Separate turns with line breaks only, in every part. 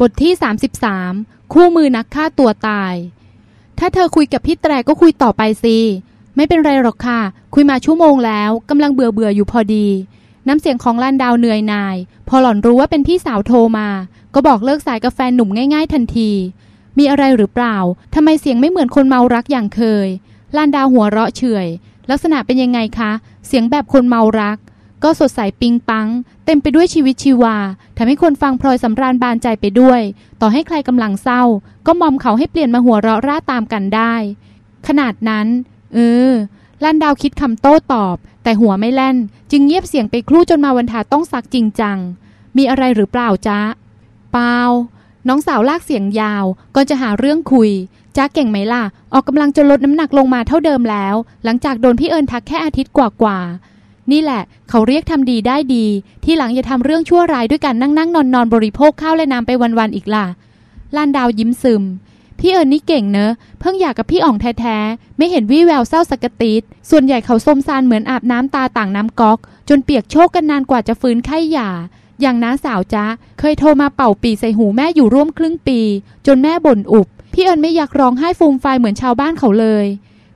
บทที่ 33 คู่มือนักฆ่าตัวตาย ถ้าเธอคุยกับพี่แตรก็คุยต่อไปสิไม่เป็นไรหรอกค่ะ คุยมาชั่วโมงแล้วกำลังเบื่อเบื่ออยู่พอดี น้ำเสียงของลันดาวเหนื่อยนาย พอหล่อนรู้ว่าเป็นพี่สาวโทรมา ก็บอกเลิกสายกับแฟนหนุ่มง่ายๆทันที มีอะไรหรือเปล่าทำไมเสียงไม่เหมือนคนเมารักอย่างเคยลันดาวหัวเราะเฉยลักษณะเป็นยังไงคะ เสียงแบบคนเมารัก ก็สดใสปิงปัง เต็มไปด้วยชีวิตชีวาทำให้คนฟังพลอยสำราญบานใจไปด้วย ต่อให้ใครกำลังเศร้า ก็มอมเขาให้เปลี่ยนมาหัวเราะร่าตามกันได้ ขนาดนั้น เออลันดาวคิดคำโต้ตอบ แต่หัวไม่แล่น จึงเงียบเสียงไปครู่จนมาวันทาต้องซักจริงจัง มีอะไรหรือเปล่าจ๊ะเปล่าน้องสาวลากเสียงยาวก่อนจะหาเรื่องคุยจ้าเก่งไหมล่ะ ออกกำลังจะลดน้ำหนักลงมาเท่าเดิมแล้ว หลังจากโดนพี่เอิญทักแค่อาทิตย์กว่าๆ นี่แหละ เขาเรียกทำดีได้ดี ที่หลังอย่าทำเรื่องชั่วร้ายด้วยกันนั่งนั่งนอนนอนบริโภคข้าวและน้ำไปวันๆอีกล่ะลานดาวยิ้มซึม พี่เอิญนี่เก่งเนอะ เพิ่งอยากกับพี่อ่องแท้ๆ ไม่เห็นวี่แววเศร้าสักติดส่วนใหญ่เขาสมซานเหมือนอาบน้ำตาต่างน้ำก๊อก จนเปียกโชกกันนานกว่าจะฟื้นไข้หย่าอย่างน้าสาวจ้าเคยโทรมาเป่าปีใส่หูแม่อยู่ร่วมครึ่งปี จนแม่บ่นอุบ พี่เอิญไม่อยากร้องไห้ฟูมไฟเหมือนชาวบ้านเขาเลย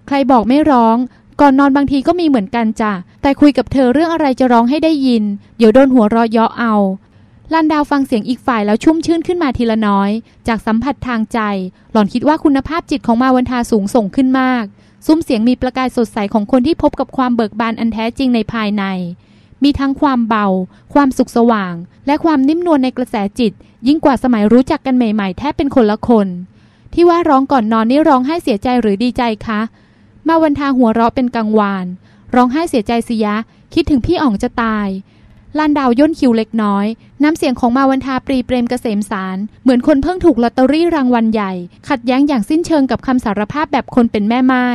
ใครบอกไม่ร้อง ก่อนนอนบางทีก็มีเหมือนกันจ้ะ แต่คุยกับเธอเรื่องอะไรจะร้องให้ได้ยิน เดี๋ยวโดนหัวรอยเยาะเอาลันดาวฟังเสียงอีกฝ่ายแล้วชุ่มชื่นขึ้นมาทีละน้อย จากสัมผัสทางใจ หล่อนคิดว่าคุณภาพจิตของมาวันทาสูงส่งขึ้นมาก ซุ้มเสียงมีประกายสดใสของคนที่พบกับความเบิกบานอันแท้จริงในภายใน มีทั้งความเบา ความสุขสว่าง และความนิ่มนวลในกระแสจิต ยิ่งกว่าสมัยรู้จักกันใหม่ๆ แทบเป็นคนละคน ที่ว่าร้องก่อนนอนนี่ร้องไห้เสียใจหรือดีใจคะ มาวันทาหัวเราะเป็นกังวาน ร้องไห้เสียใจสิยะ คิดถึงพี่อ๋องจะตายลานดาวย่นคิวเล็กน้อย น้ำเสียงของมาวันทาปรีเปรมเกษมสาร เหมือนคนเพิ่งถูกลอตเตอรี่รางวัลใหญ่ ขัดแย้งอย่างสิ้นเชิงกับคำสารภาพแบบคนเป็นแม่ไม้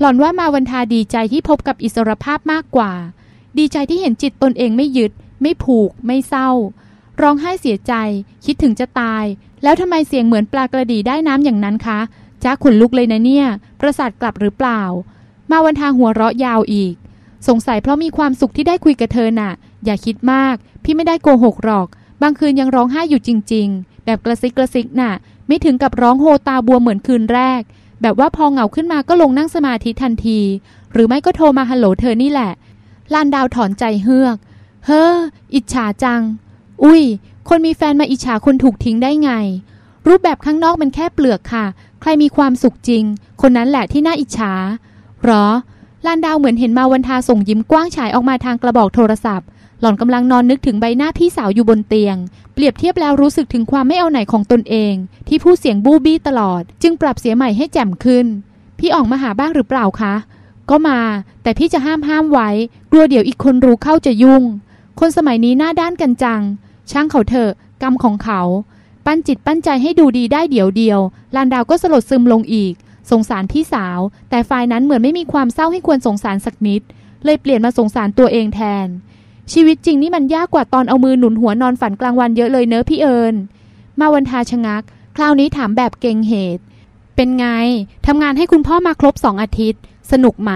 หล่อนว่ามาวันทาดีใจที่พบกับอิสรภาพมากกว่า ดีใจที่เห็นจิตตนเองไม่ยึด ไม่ผูก ไม่เศร้า ร้องไห้เสียใจ คิดถึงจะตาย แล้วทำไมเสียงเหมือนปลากระดีได้น้ำอย่างนั้นคะ จ้าขนลุกเลยนะเนี่ย ประสาทกลับหรือเปล่า มาวันทางหัวเราะยาวอีก สงสัยเพราะมีความสุขที่ได้คุยกับเธอน่ะ อย่าคิดมาก พี่ไม่ได้โกหกหรอก บางคืนยังร้องไห้อยู่จริง ๆ แบบกระซิกกระซิกน่ะ ไม่ถึงกับร้องโฮตาบัวเหมือนคืนแรก แบบว่าพอเหงาขึ้นมาก็ลงนั่งสมาธิทันที หรือไม่ก็โทรมาฮัลโหลเธอนี่แหละ ลานดาวถอนใจเฮือก เฮ้อ อิจฉาจัง อุ้ย คนมีแฟนมาอิจฉาคนถูกทิ้งได้ไงรูปแบบข้างนอกมันแค่เปลือกค่ะ ใครมีความสุขจริง คนนั้นแหละที่น่าอิจฉาหรอลานดาวเหมือนเห็นมาวันทาส่งยิ้มกว้างฉายออกมาทางกระบอกโทรศัพท์ หล่อนกำลังนอนนึกถึงใบหน้าพี่สาวอยู่บนเตียง เปรียบเทียบแล้วรู้สึกถึงความไม่เอาไหนของตนเอง ที่พูดเสียงบูบี้ตลอด จึงปรับเสียใหม่ให้แจ่มขึ้น พี่อ่องมาหาบ้างหรือเปล่าคะ ก็มา แต่พี่จะห้ามห้ามไว้ กลัวเดี๋ยวอีกคนรู้เข้าจะยุ่ง คนสมัยนี้หน้าด้านกันจัง ช่างเขาเถอะ กรรมของเขา ปั้นจิตปั้นใจให้ดูดีได้เดี๋ยวเดียว ลานดาวก็สลดซึมลงอีก สงสารพี่สาว แต่ฝ่ายนั้นเหมือนไม่มีความเศร้าให้ควรสงสารสักนิด เลยเปลี่ยนมาสงสารตัวเองแทน ชีวิตจริงนี่มันยากกว่าตอนเอามือหนุนหัวนอนฝันกลางวันเยอะเลยเนอะพี่เอิญมาวันทาชะงัก คราวนี้ถามแบบเก่งเหตุ เป็นไงทำงานให้คุณพ่อมาครบสองอาทิตย์ สนุกไหม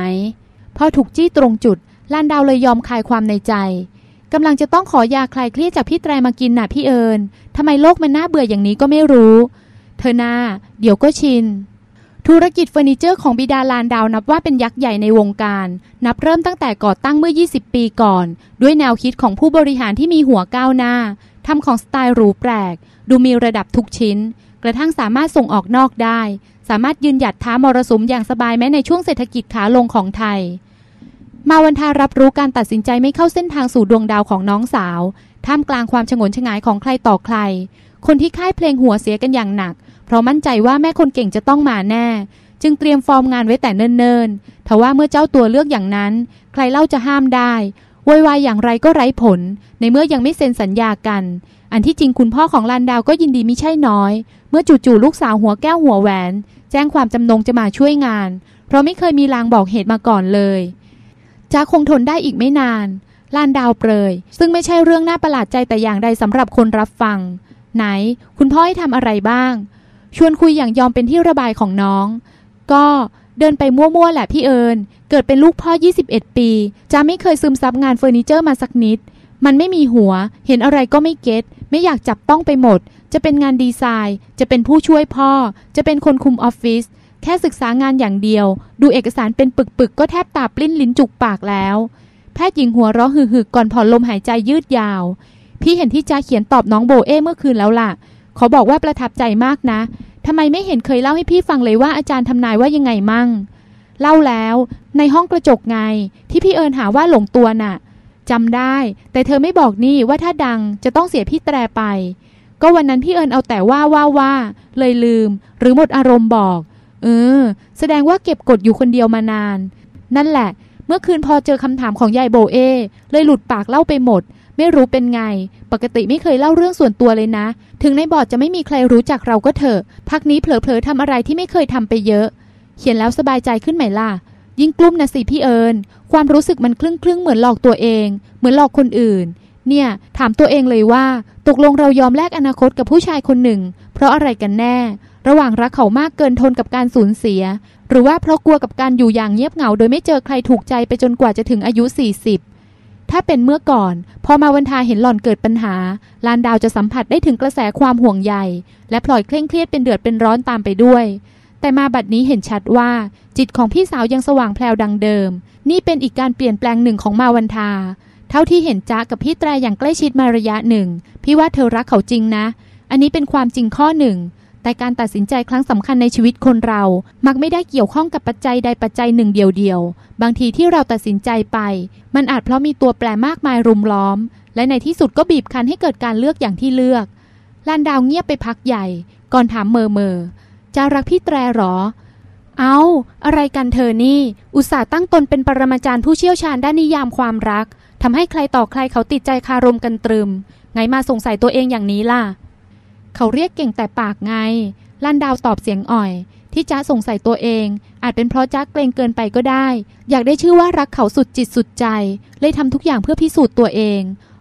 พอถูกจี้ตรงจุดลานดาวเลยยอมคลายความในใจ กำลังจะต้องขอยาคลายเครียดจากพี่แตรมากินน่ะพี่เอิญทำไมโลกมันน่าเบื่ออย่างนี้ก็ไม่รู้ เธอนาเดี๋ยวก็ชิน ธุรกิจเฟอร์นิเจอร์ของบิดาลานดาวนับว่าเป็นยักษ์ใหญ่ในวงการ นับเริ่มตั้งแต่ก่อตั้งเมื่อ 20 ปีก่อน ด้วยแนวคิดของผู้บริหารที่มีหัวก้าวหน้าทำของสไตล์หรูแปลก ดูมีระดับทุกชิ้น กระทั่งสามารถส่งออกนอกได้ สามารถยืนหยัดท้ามรสุมอย่างสบายแม้ในช่วงเศรษฐกิจขาลงของไทย มาวันทารับรู้การตัดสินใจไม่เข้าเส้นทางสู่ดวงดาวของน้องสาว ท่ามกลางความฉงนฉงายของใครต่อใคร คนที่ค่ายเพลงหัวเสียกันอย่างหนัก เพราะมั่นใจว่าแม่คนเก่งจะต้องมาแน่ จึงเตรียมฟอร์มงานไว้แต่เนิ่นๆทว่าเมื่อเจ้าตัวเลือกอย่างนั้น ใครเล่าจะห้ามได้วอยวายอย่างไรก็ไร้ผล ในเมื่อยังไม่เซ็นสัญญากัน อันที่จริงคุณพ่อของลันดาวก็ยินดีมิใช่น้อย เมื่อจู่ๆลูกสาวหัวแก้วหัวแหวน แจ้งความจำนงจะมาช่วยงาน เพราะไม่เคยมีลางบอกเหตุมาก่อนเลย จ้าคงทนได้อีกไม่นานลานดาวเปรย ซึ่งไม่ใช่เรื่องน่าประหลาดใจแต่อย่างใดสำหรับคนรับฟัง ไหน คุณพ่อให้ทำอะไรบ้าง ชวนคุยอย่างยอมเป็นที่ระบายของน้อง ก็เดินไปมั่วๆแหละพี่เอินเกิดเป็นลูกพ่อ 21 ปีจ้าไม่เคยซึมซับงานเฟอร์นิเจอร์มาสักนิด มันไม่มีหัว เห็นอะไรก็ไม่ get ไม่อยากจับต้องไปหมด จะเป็นงานดีไซน์ จะเป็นผู้ช่วยพ่อ จะเป็นคนคุมออฟฟิศ แค่ศึกษางานอย่างเดียว ดูเอกสารเป็นปึกๆก็แทบตาปลิ้นลิ้นจุกปากแล้ว แพทย์หญิงหัวเราะหึ่ๆก่อนผ่อนลมหายใจยืดยาว พี่เห็นที่จ้าเขียนตอบน้องโบเอ้เมื่อคืนแล้วล่ะ ขอบอกว่าประทับใจมากนะทำไมไม่เห็นเคยเล่าให้พี่ฟังเลยว่าอาจารย์ทำนายว่ายังไงมั่ง เล่าแล้วในห้องกระจกไง ที่พี่เอิญหาว่าหลงตัวน่ะจำได้ แต่เธอไม่บอกนี่ว่าถ้าดังจะต้องเสียพี่แตรไป ก็วันนั้นพี่เอิญเอาแต่ว่าว่าว่าเลยลืม หรือหมดอารมณ์บอก เออ แสดงว่าเก็บกดอยู่คนเดียวมานาน นั่นแหละ เมื่อคืนพอเจอคำถามของยายโบเอ เลยหลุดปากเล่าไปหมด ไม่รู้เป็นไง ปกติไม่เคยเล่าเรื่องส่วนตัวเลยนะ ถึงในบอร์ดจะไม่มีใครรู้จักเราก็เถอะ พักนี้เผลอๆทำอะไรที่ไม่เคยทำไปเยอะ เขียนแล้วสบายใจขึ้นไหมล่ะ ยิ่งกลุ้มนะสิพี่เอิญ ความรู้สึกมันครึ่งครึ่งเหมือนหลอกตัวเอง เหมือนหลอกคนอื่น เนี่ย ถามตัวเองเลยว่า ตกลงเรายอมแลกอนาคตกับผู้ชายคนหนึ่ง ราะอะไรกันแน่ ระหว่างรักเขามากเกินทนกับการสูญเสีย หรือว่าเพราะกลัวกับการอยู่อย่างเงียบเหงา โดยไม่เจอใครถูกใจไปจนกว่าจะถึงอายุ 40 ถ้าเป็นเมื่อก่อน พอมาวันทาเห็นหล่อนเกิดปัญหา ลานดาวจะสัมผัสได้ถึงกระแสความห่วงใย และพลอยเคร่งเครียดเป็นเดือดเป็นร้อนตามไปด้วย แต่มาบัดนี้เห็นชัดว่า จิตของพี่สาวยังสว่างแพลวดังเดิม นี่เป็นอีกการเปลี่ยนแปลงหนึ่งของมาวันทา เท่าที่เห็นจ๊ะกับพี่แตรอย่างใกล้ชิดมาระยะหนึ่ง พี่ว่าเธอรักเขาจริงนะ อันนี้เป็นความจริงข้อหนึ่ง แต่การตัดสินใจครั้งสำคัญในชีวิตคนเรา มักไม่ได้เกี่ยวข้องกับปัจจัยใดปัจจัยหนึ่งเดียวๆบางทีที่เราตัดสินใจไป มันอาจเพราะมีตัวแปรมากมายรุมล้อม และในที่สุดก็บีบคั้นให้เกิดการเลือกอย่างที่เลือกลานดาวเงียบไปพักใหญ่ ก่อนถามเมอเมอจะรักพี่แตรหรอ เอา อะไรกันเธอนี่ อุตส่าห์ตั้งตนเป็นปรมาจารย์ผู้เชี่ยวชาญด้านนิยามความรักทำให้ใครต่อใครเขาติดใจคารมกันตรึม ไงมาสงสัยตัวเองอย่างนี้ล่ะ เขาเรียกเก่งแต่ปากไง ลันดาวตอบเสียงอ่อย ที่จ้าสงสัยตัวเอง อาจเป็นเพราะจ้าเกรงเกินไปก็ได้ อยากได้ชื่อว่ารักเขาสุดจิตสุดใจ เลยทำทุกอย่างเพื่อพิสูจน์ตัวเอง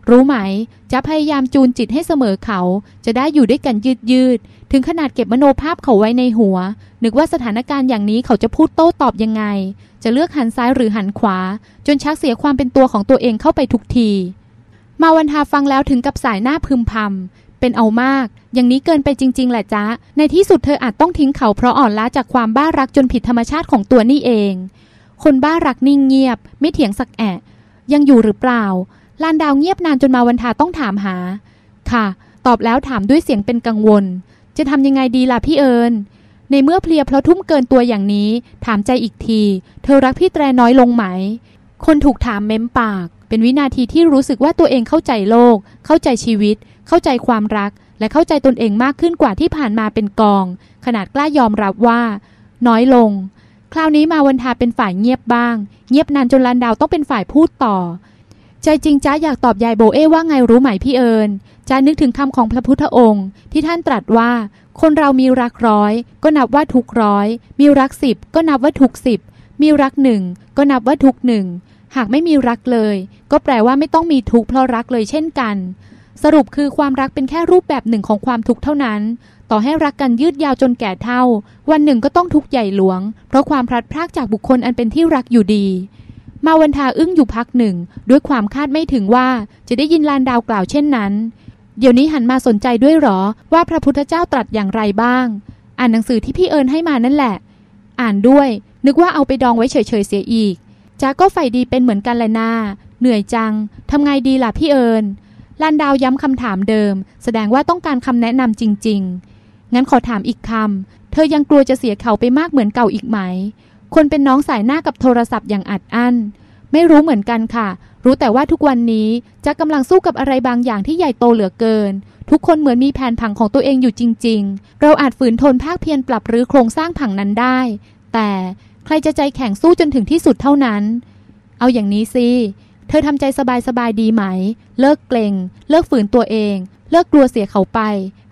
รู้ไหมจ้าพยายามจูนจิตให้เสมอเขา จะได้อยู่ด้วยกันยืดยืด ถึงขนาดเก็บมโนภาพเขาไว้ในหัว นึกว่าสถานการณ์อย่างนี้เขาจะพูดโต้ตอบยังไง จะเลือกหันซ้ายหรือหันขวา จนชักเสียความเป็นตัวของตัวเองเข้าไปทุกทีมาวันทาฟังแล้วถึงกับสายหน้าพึมพำ เป็นเอามาก อย่างนี้เกินไปจริง ๆ แหละจ๊ะ ในที่สุดเธออาจต้องทิ้งเขาเพราะอ่อนล้าจากความบ้ารักจนผิดธรรมชาติของตัวนี่เอง คนบ้ารักนิ่งเงียบ ไม่เถียงสักแอะยังอยู่หรือเปล่า ลานดาวเงียบนานจนมาวันทาต้องถามหา ค่ะ ตอบแล้วถามด้วยเสียงเป็นกังวล จะทำยังไงดีล่ะพี่เอิญในเมื่อเพลียเพราะทุ่มเกินตัวอย่างนี้ ถามใจอีกที เธอรักพี่แตรน้อยลงไหม คนถูกถามเม้มปาก เป็นวินาทีที่รู้สึกว่าตัวเองเข้าใจโลก เข้าใจชีวิต เข้าใจความรัก และเข้าใจตนเองมากขึ้นกว่าที่ผ่านมาเป็นกอง ขนาดกล้ายอมรับว่า น้อยลง คราวนี้มาวันทาเป็นฝ่ายเงียบบ้าง เงียบนานจนลันดาวต้องเป็นฝ่ายพูดต่อ ใจจริงจ้าอยากตอบยายโบเอว่าไงรู้ไหมพี่เอิญจ้านึกถึงคำของพระพุทธองค์ ที่ท่านตรัสว่า คนเรามีรักร้อย ก็นับว่าทุกร้อย มีรักสิบก็นับว่าทุกสิบมีรักหนึ่งก็นับว่าทุกหนึ่ง หากไม่มีรักเลย ก็แปลว่าไม่ต้องมีทุกข์เพราะรักเลยเช่นกัน สรุปคือความรักเป็นแค่รูปแบบหนึ่งของความทุกข์เท่านั้น ต่อให้รักกันยืดยาวจนแก่เท่า วันหนึ่งก็ต้องทุกข์ใหญ่หลวง เพราะความพลัดพรากจากบุคคลอันเป็นที่รักอยู่ดี มาวันทาอึ้งอยู่พักหนึ่ง ด้วยความคาดไม่ถึงว่าจะได้ยินลานดาวกล่าวเช่นนั้น เดี๋ยวนี้หันมาสนใจด้วยหรอ ว่าพระพุทธเจ้าตรัสอย่างไรบ้าง อ่านหนังสือที่พี่เอิญให้มานั่นแหละ อ่านด้วย นึกว่าเอาไปดองไว้เฉยๆเสียอีก จ้าก็ฝ่ายดีเป็นเหมือนกันแหละนา เหนื่อยจัง ทำไงดีล่ะพี่เอิญลานดาวย้ำคำถามเดิม แสดงว่าต้องการคำแนะนำจริง ๆ งั้นขอถามอีกคำ เธอยังกลัวจะเสียเขาไปมากเหมือนเก่าอีกไหม คนเป็นน้องสายหน้ากับโทรศัพท์อย่างอัดอั้น ไม่รู้เหมือนกันค่ะ รู้แต่ว่าทุกวันนี้จะกำลังสู้กับอะไรบางอย่างที่ใหญ่โตเหลือเกิน ทุกคนเหมือนมีแผนผังของตัวเองอยู่จริง ๆ เราอาจฝืนทนภาคเพียรปรับหรือโครงสร้างผังนั้นได้ แต่ ใครจะใจแข็งสู้จนถึงที่สุดเท่านั้น เอาอย่างนี้สิ เธอทำใจสบายๆดีไหม เลิกเกรงเลิกฝืนตัวเอง เลิกกลัวเสียเขาไป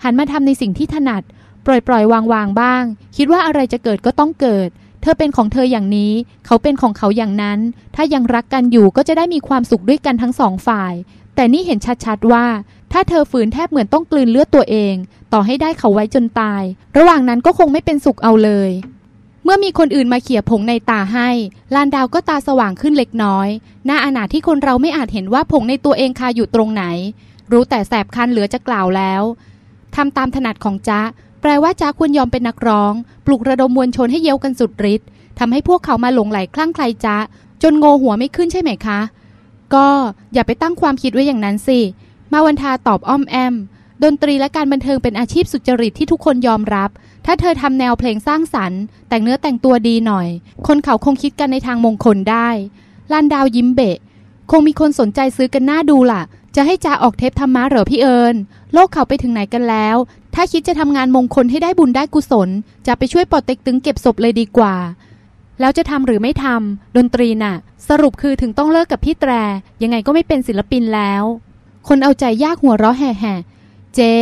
หันมาทำในสิ่งที่ถนัด ปล่อยปล่อยวางวางบ้าง คิดว่าอะไรจะเกิดก็ต้องเกิด เธอเป็นของเธออย่างนี้ เขาเป็นของเขาอย่างนั้น ถ้ายังรักกันอยู่ก็จะได้มีความสุขด้วยกันทั้งสองฝ่าย แต่นี่เห็นชัดๆว่า ถ้าเธอฝืนแทบเหมือนต้องกลืนเลือดตัวเอง ต่อให้ได้เขาไว้จนตาย ระหว่างนั้นก็คงไม่เป็นสุขเอาเลย มื่อมีคนอื่นมาเขี่ยผงในตาให้ ลานดาวก็ตาสว่างขึ้นเล็กน้อย หน้าอนาถที่คนเราไม่อาจเห็นว่าผงในตัวเองคาอยู่ตรงไหน รู้แต่แสบคันเหลือจะกล่าวแล้วทำตามถนัดของจ๊ะ แปลว่าจ๊ะควรยอมเป็นนักร้อง ปลุกระดมมวลชนให้เย้ากันสุดฤทธิ์ทำให้พวกเขามาหลงไหลคลั่งใครจ๊ะ จนโงหัวไม่ขึ้นใช่ไหมคะ ก็อย่าไปตั้งความคิดไว้อย่างนั้นสิ มาวันทาตอบอ้อมแอม ดนตรีและการบันเทิงเป็นอาชีพสุจริตที่ทุกคนยอมรับ ถ้าเธอทำแนวเพลงสร้างสรรค์ แต่งเนื้อแต่งตัวดีหน่อย คนเขาคงคิดกันในทางมงคลได้ลานดาวยิ้มเบะ คงมีคนสนใจซื้อกันหน้าดูล่ะ จะให้จ้าออกเทปธรรมะเหรอพี่เอิญโลกเขาไปถึงไหนกันแล้ว ถ้าคิดจะทำงานมงคลให้ได้บุญได้กุศล จะไปช่วยปอเต็กตึงเก็บศพเลยดีกว่า แล้วจะทำหรือไม่ทำดนตรีน่ะ สรุปคือถึงต้องเลิกกับพี่แตร ยังไงก็ไม่เป็นศิลปินแล้ว คนเอาใจยากหัวเราะแห่ๆเจ๊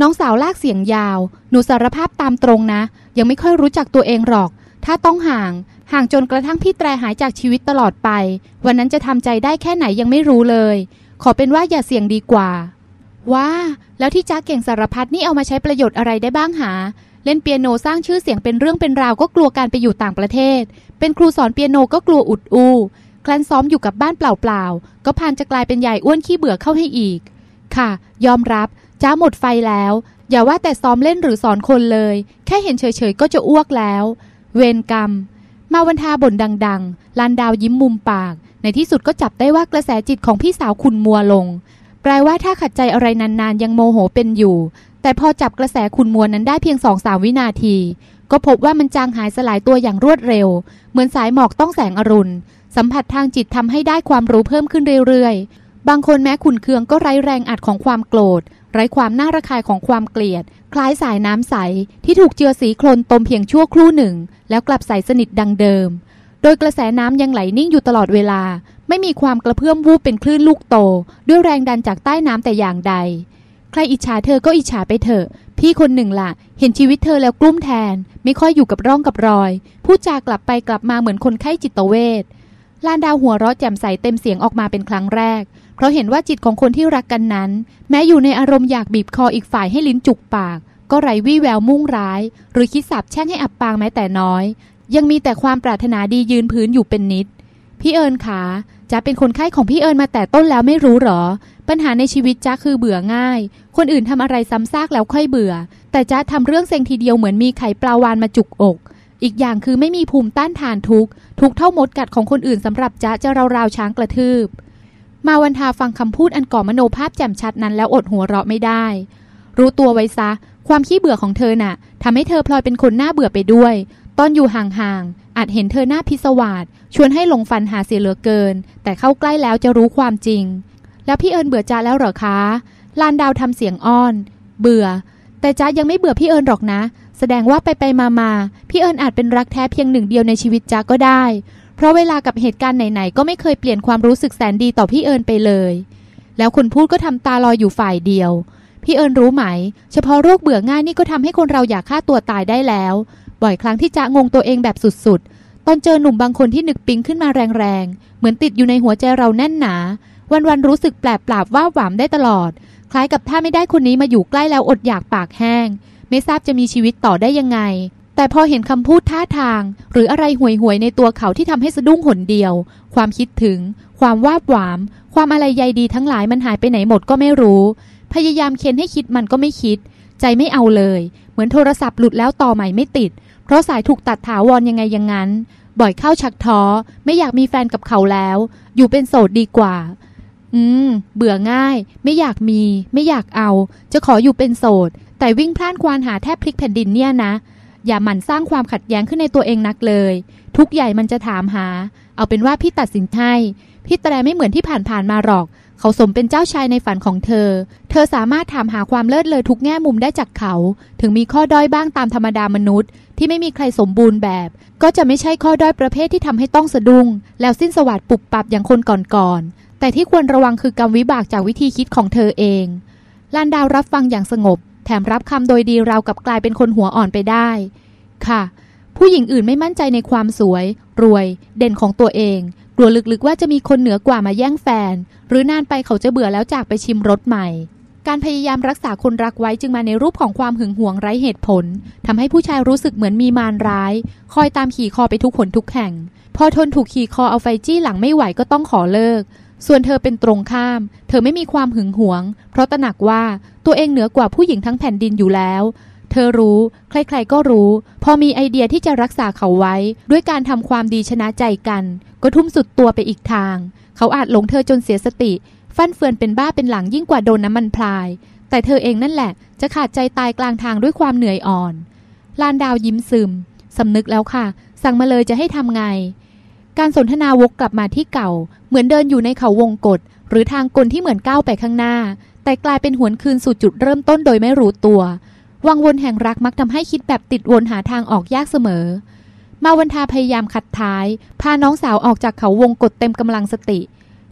น้องสาวลากเสียงยาว หนูสารภาพตามตรงนะ ยังไม่ค่อยรู้จักตัวเองหรอก ถ้าต้องห่าง ห่างจนกระทั่งพี่แตรหายจากชีวิตตลอดไป วันนั้นจะทำใจได้แค่ไหนยังไม่รู้เลย ขอเป็นว่าอย่าเสี่ยงดีกว่าว่าแล้วที่จ้าเก่งสารพัดนี่เอามาใช้ประโยชน์อะไรได้บ้างหา เล่นเปียโนสร้างชื่อเสียงเป็นเรื่องเป็นราวก็กลัวการไปอยู่ต่างประเทศ เป็นครูสอนเปียโนก็กลัวอุดอูคลันซ้อมอยู่กับบ้านเปล่าๆ ก็พันจะกลายเป็นใหญ่อ้วนขี้เบื่อเข้าให้อีก ค่ะ ยอมรับ จ้าหมดไฟแล้ว อย่าว่าแต่ซ้อมเล่นหรือสอนคนเลย แค่เห็นเฉยๆก็จะอ้วกแล้ว เวรกรรม มาวันทาบ่นดัง ๆ ลานดาวยิ้มมุมปาก ในที่สุดก็จับได้ว่ากระแสจิตของพี่สาวคุณมัวลง แปลว่าถ้าขัดใจอะไรนานๆ ยังโมโหเป็นอยู่ แต่พอจับกระแสคุณมัวนั้นได้เพียงสองสามวินาที ก็พบว่ามันจางหายสลายตัวอย่างรวดเร็ว เหมือนสายหมอกต้องแสงอรุณ สัมผัสทางจิตทำให้ได้ความรู้เพิ่มขึ้นเรื่อยๆบางคนแม้ขุนเคืองก็ไร้แรงอัดของความโกรธ ไร้ความน่าระคายของความเกลียด คล้ายสายน้ำใสที่ถูกเจือสีโคลนตมเพียงชั่วครู่หนึ่ง แล้วกลับใสสนิทดังเดิม โดยกระแสน้ำยังไหลนิ่งอยู่ตลอดเวลา ไม่มีความกระเพื่อมวูบเป็นคลื่นลูกโต ด้วยแรงดันจากใต้น้ำแต่อย่างใด ใครอิจฉาเธอก็อิจฉาไปเถอะ พี่คนหนึ่งล่ะ เห็นชีวิตเธอแล้วกลุ้มแทน ไม่ค่อยอยู่กับร่องกับรอยพูดจากลับไปกลับมาเหมือนคนไข้จิตเวชลานดาวหัวเราะแจ่มใสเต็มเสียงออกมาเป็นครั้งแรก เพราะเห็นว่าจิตของคนที่รักกันนั้น แม้อยู่ในอารมณ์อยากบีบคออีกฝ่ายให้ลิ้นจุกปาก ก็ไร้วี่แววมุ่งร้าย หรือคิดสับแช่งให้อับปางแม้แต่น้อย ยังมีแต่ความปรารถนาดียืนพื้นอยู่เป็นนิด พี่เอิญขาจะเป็นคนไข้ของพี่เอิญมาแต่ต้นแล้วไม่รู้หรอ ปัญหาในชีวิตจ้าคือเบื่อง่าย คนอื่นทำอะไรซ้ำซากแล้วค่อยเบื่อ แต่จ้าทำเรื่องเซ็งทีเดียวเหมือนมีไข่ปลาวานมาจุกอก อีกอย่างคือไม่มีภูมิต้านทานทุกทุกเท่ามดกัดของคนอื่นสำหรับจ้าจะราวๆช้างกระทืบ มาวันทาฟังคำพูดอันก่อมโนภาพแจ่มชัดนั้นแล้วอดหัวเราะไม่ได้ รู้ตัวไว้ซะ ความขี้เบื่อของเธอน่ะทำให้เธอพลอยเป็นคนหน้าเบื่อไปด้วย ตอนอยู่ห่างๆอาจเห็นเธอหน้าพิศวาสชวนให้หลงฟันหาเสียเหลือเกิน แต่เข้าใกล้แล้วจะรู้ความจริง แล้วพี่เอิญเบื่อจ้าแล้วเหรอคะลานดาวทำเสียงอ้อน เบื่อ แต่จ้ายังไม่เบื่อพี่เอิญหรอกนะ แสดงว่าไปไปมามาพี่เอิญอาจเป็นรักแท้เพียงหนึ่งเดียวในชีวิตจ้าก็ได้ เพราะเวลากับเหตุการณ์ไหนๆก็ไม่เคยเปลี่ยนความรู้สึกแสนดีต่อพี่เอิญไปเลย แล้วคนพูดก็ทำตาลอยอยู่ฝ่ายเดียว พี่เอิญรู้ไหม เฉพาะโรคเบื่อง่ายนี่ก็ทำให้คนเราอยากฆ่าตัวตายได้แล้ว บ่อยครั้งที่จะงงตัวเองแบบสุดๆ ตอนเจอหนุ่มบางคนที่นึกปิ๊งขึ้นมาแรงๆ เหมือนติดอยู่ในหัวใจเราแน่นหนา วันๆรู้สึกแปลกปราบว่าหวามได้ตลอด คล้ายกับถ้าไม่ได้คนนี้มาอยู่ใกล้แล้วอดอยากปากแห้ง ไม่ทราบจะมีชีวิตต่อได้ยังไง แต่พอเห็นคำพูดท่าทาง หรืออะไรห่วยๆในตัวเขาที่ทำให้สะดุ้งหนเดียว ความคิดถึง ความวาบหวาม ความอะไรใยดีทั้งหลายมันหายไปไหนหมดก็ไม่รู้ พยายามเค้นให้คิดมันก็ไม่คิด ใจไม่เอาเลย เหมือนโทรศัพท์หลุดแล้วต่อใหม่ไม่ติด เพราะสายถูกตัดถาวรยังไงยังงั้น บ่อยเข้าชักท้อไม่อยากมีแฟนกับเขาแล้ว อยู่เป็นโสดดีกว่า อืม เบื่อง่าย ไม่อยากมี ไม่อยากเอา จะขออยู่เป็นโสด แต่วิ่งพล่านควานหาแทบพลิกแผ่นดินเนี่ยนะ อย่าหมั่นสร้างความขัดแย้งขึ้นในตัวเองนักเลย ทุกใหญ่มันจะถามหา เอาเป็นว่าพี่ตัดสินให้พี่แตรไม่เหมือนที่ผ่านๆมาหรอก เขาสมเป็นเจ้าชายในฝันของเธอ เธอสามารถถามหาความเลิศเลอทุกแง่มุมได้จากเขา ถึงมีข้อด้อยบ้างตามธรรมดามนุษย์ ที่ไม่มีใครสมบูรณ์แบบ ก็จะไม่ใช่ข้อด้อยประเภทที่ทำให้ต้องสะดุ้ง แล้วสิ้นสวัสดิ์ปุบปับอย่างคนก่อนๆแต่ที่ควรระวังคือกรรมวิบากจากวิธีคิดของเธอเองลานดาวรับฟังอย่างสงบ แถมรับคำโดยดีเรากับกลายเป็นคนหัวอ่อนไปได้ ค่ะ ผู้หญิงอื่นไม่มั่นใจในความสวย รวย เด่นของตัวเอง กลัวลึกๆว่าจะมีคนเหนือกว่ามาแย่งแฟน หรือนานไปเขาจะเบื่อแล้วจากไปชิมรสใหม่ การพยายามรักษาคนรักไว้จึงมาในรูปของความหึงหวงไร้เหตุผลทำให้ผู้ชายรู้สึกเหมือนมีมารร้าย คอยตามขี่คอไปทุกขนทุกแห่ง พอทนถูกขี่คอเอาไฟจี้หลังไม่ไหวก็ต้องขอเลิก ส่วนเธอเป็นตรงข้าม เธอไม่มีความหึงหวง เพราะตระหนักว่าตัวเองเหนือกว่าผู้หญิงทั้งแผ่นดินอยู่แล้ว เธอรู้ ใครๆก็รู้ พอมีไอเดียที่จะรักษาเขาไว้ ด้วยการทำความดีชนะใจกัน ก็ทุ่มสุดตัวไปอีกทาง เขาอาจหลงเธอจนเสียสติ ฟั่นเฟือนเป็นบ้าเป็นหลังยิ่งกว่าโดนน้ำมันพลาย แต่เธอเองนั่นแหละ จะขาดใจตายกลางทางด้วยความเหนื่อยอ่อน ลานดาวยิ้มซึมสำนึกแล้วค่ะ สั่งมาเลยจะให้ทำไง การสนทนาวกกลับมาที่เก่า เหมือนเดินอยู่ในเขาวงกฏหรือทางกลที่เหมือนก้าวไปข้างหน้า แต่กลายเป็นหวนคืนสู่จุดเริ่มต้นโดยไม่รู้ตัว วังวนแห่งรักมักทำให้คิดแบบติดวนหาทางออกยากเสมอ มาวันทาพยายามขัดท้าย พาน้องสาวออกจากเขาวงกฏเต็มกำลังสติ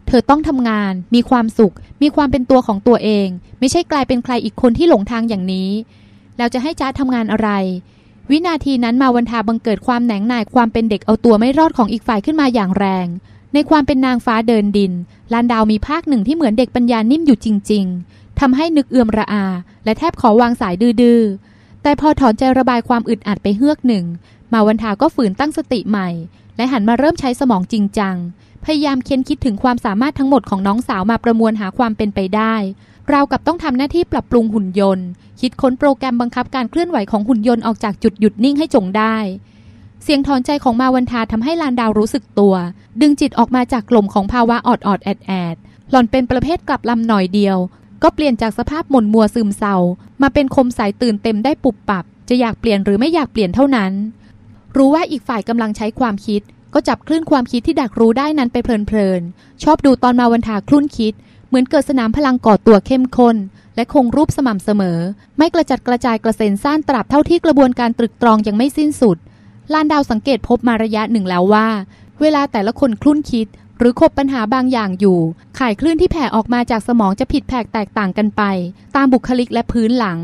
เธอต้องทำงาน มีความสุข มีความเป็นตัวของตัวเอง ไม่ใช่กลายเป็นใครอีกคนที่หลงทางอย่างนี้ แล้วจะให้จ้าทำงานอะไร วินาทีนั้นมาวันทาบังเกิดความแหนงหน่ายความเป็นเด็กเอาตัวไม่รอดของอีกฝ่ายขึ้นมาอย่างแรง ในความเป็นนางฟ้าเดินดินลานดาวมีภาคหนึ่งที่เหมือนเด็กปัญญานิ่มอยู่จริง ๆทำให้นึกเอือมระอา และแทบขอวางสายดื้อแต่พอถอนใจระบายความอึดอัดไปเฮือกหนึ่ง มาวันทาก็ฝืนตั้งสติใหม่ และหันมาเริ่มใช้สมองจริงจังพยายามเค้นคิดถึงความสามารถทั้งหมดของน้องสาวมาประมวลหาความเป็นไปได้ เรากับต้องทำหน้าที่ปรับปรุงหุ่นยนต์ คิดค้นโปรแกรมบังคับการเคลื่อนไหวของหุ่นยนต์ออกจากจุดหยุดนิ่งให้จงได้ เสียงถอนใจของมาวันทาทำให้ลานดาวรู้สึกตัว ดึงจิตออกมาจากกลมของภาวะออดออดแอดแอดหล่อนเป็นประเภทกลับลำหน่อยเดียว ก็เปลี่ยนจากสภาพหม่นมัวซึมเศร้า มาเป็นคมใสตื่นเต็มได้ปุบปับ จะอยากเปลี่ยนหรือไม่อยากเปลี่ยนเท่านั้น รู้ว่าอีกฝ่ายกำลังใช้ความคิด ก็จับคลื่นความคิดที่ดักรู้ได้นั้นไปเพลินๆชอบดูตอนมาวันทาครุ่นคิด เหมือนเกิดสนามพลังก่อตัวเข้มข้นและคงรูปสม่ำเสมอ ไม่กระจัดกระจายกระเซ็นซ่านตราบเท่าที่กระบวนการตรึกตรองยังไม่สิ้นสุดลานดาวสังเกตพบมาระยะหนึ่งแล้วว่า เวลาแต่ละคนคลุ่นคิด หรือคบปัญหาบางอย่างอยู่ข่ายคลื่นที่แผ่ออกมาจากสมองจะผิดแผกแตกต่างกันไป ตามบุคลิกและพื้นหลัง